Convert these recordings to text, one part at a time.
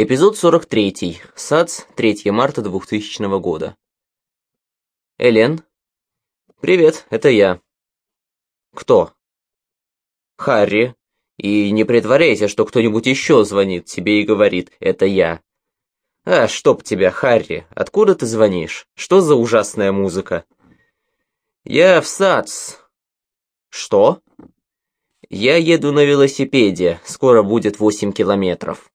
Эпизод 43. САЦ, 3 марта 2000 года. Элен? Привет, это я. Кто? Харри. И не притворяйся, что кто-нибудь еще звонит тебе и говорит «это я». А, чтоб тебя, Харри, откуда ты звонишь? Что за ужасная музыка? Я в САЦ. Что? Я еду на велосипеде, скоро будет 8 километров.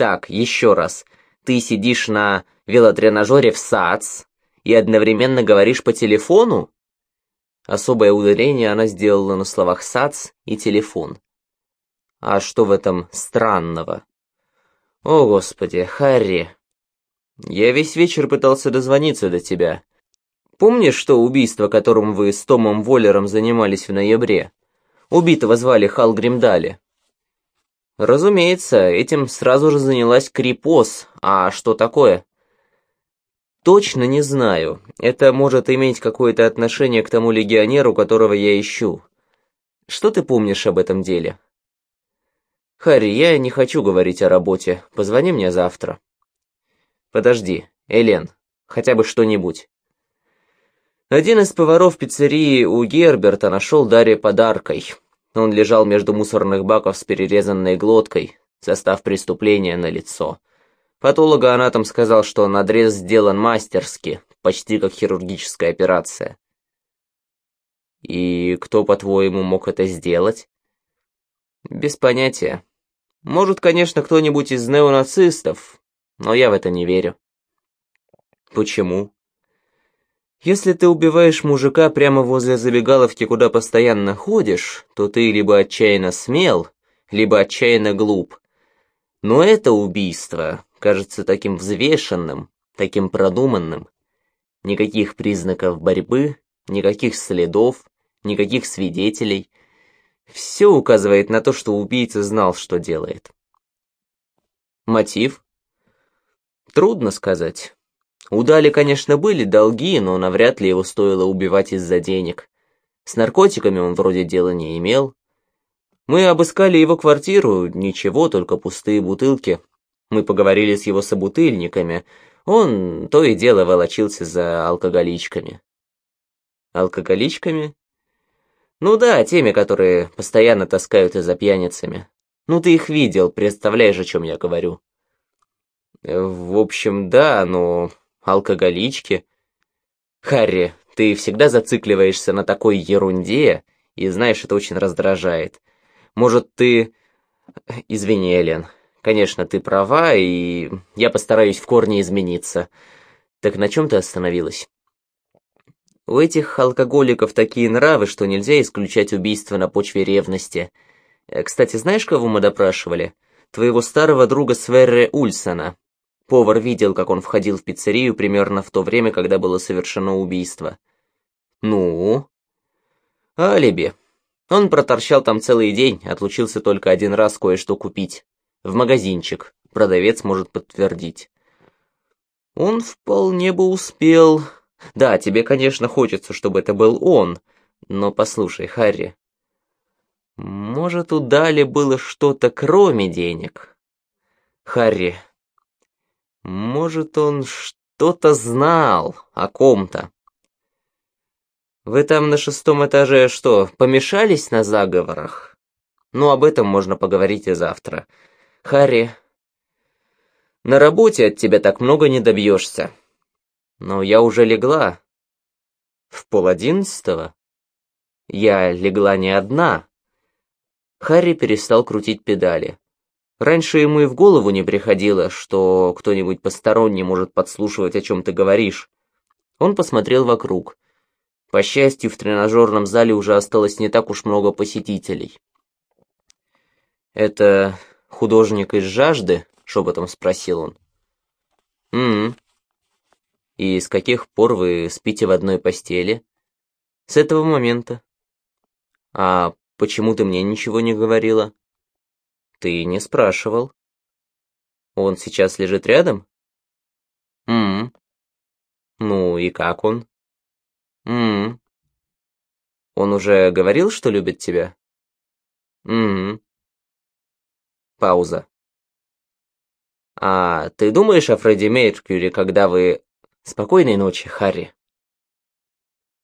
Так, еще раз. Ты сидишь на велотренажере в САЦ и одновременно говоришь по телефону? Особое ударение она сделала на словах «сац» и «телефон». А что в этом странного? О, Господи, Харри. Я весь вечер пытался дозвониться до тебя. Помнишь что убийство, которым вы с Томом Воллером занимались в ноябре? Убитого звали Хал Гримдали. Разумеется, этим сразу же занялась Крипос. А что такое? Точно не знаю. Это может иметь какое-то отношение к тому легионеру, которого я ищу. Что ты помнишь об этом деле? Харри, я не хочу говорить о работе. Позвони мне завтра. Подожди, Элен, хотя бы что-нибудь. Один из поваров пиццерии у Герберта нашел Дарье подаркой. Он лежал между мусорных баков с перерезанной глоткой, состав преступления на лицо. Патологоанатом сказал, что надрез сделан мастерски, почти как хирургическая операция. И кто, по-твоему, мог это сделать? Без понятия. Может, конечно, кто-нибудь из неонацистов, но я в это не верю. Почему? Если ты убиваешь мужика прямо возле забегаловки, куда постоянно ходишь, то ты либо отчаянно смел, либо отчаянно глуп. Но это убийство кажется таким взвешенным, таким продуманным. Никаких признаков борьбы, никаких следов, никаких свидетелей. Все указывает на то, что убийца знал, что делает. Мотив? Трудно сказать. У Дали, конечно, были долги, но навряд ли его стоило убивать из-за денег. С наркотиками он вроде дела не имел. Мы обыскали его квартиру, ничего, только пустые бутылки. Мы поговорили с его собутыльниками. Он то и дело волочился за алкоголичками. Алкоголичками? Ну да, теми, которые постоянно таскают за пьяницами. Ну ты их видел, представляешь, о чем я говорю. В общем, да, но алкоголички. Харри, ты всегда зацикливаешься на такой ерунде, и знаешь, это очень раздражает. Может, ты... Извини, Элен. Конечно, ты права, и я постараюсь в корне измениться. Так на чем ты остановилась? У этих алкоголиков такие нравы, что нельзя исключать убийство на почве ревности. Э, кстати, знаешь, кого мы допрашивали? Твоего старого друга Сверре Ульсона. Повар видел, как он входил в пиццерию примерно в то время, когда было совершено убийство. Ну? Алиби. Он проторчал там целый день, отлучился только один раз кое-что купить. В магазинчик. Продавец может подтвердить. Он вполне бы успел. Да, тебе, конечно, хочется, чтобы это был он. Но послушай, Харри, может, у Дали было что-то кроме денег? Харри, может, он что-то знал о ком-то. Вы там на шестом этаже что, помешались на заговорах? Ну, об этом можно поговорить и завтра. Харри, на работе от тебя так много не добьешься. Но я уже легла. В пол одиннадцатого. Я легла не одна. Харри перестал крутить педали. Раньше ему и в голову не приходило, что кто-нибудь посторонний может подслушивать, о чем ты говоришь. Он посмотрел вокруг. По счастью, в тренажерном зале уже осталось не так уж много посетителей. «Это художник из жажды?» — шепотом спросил он. «М-м. И с каких пор вы спите в одной постели?» «С этого момента». «А почему ты мне ничего не говорила?» Ты не спрашивал. Он сейчас лежит рядом? М, Ну и как он? М, Он уже говорил, что любит тебя? М, Пауза. А ты думаешь о Фредди Меркьюри, когда вы... Спокойной ночи, Харри.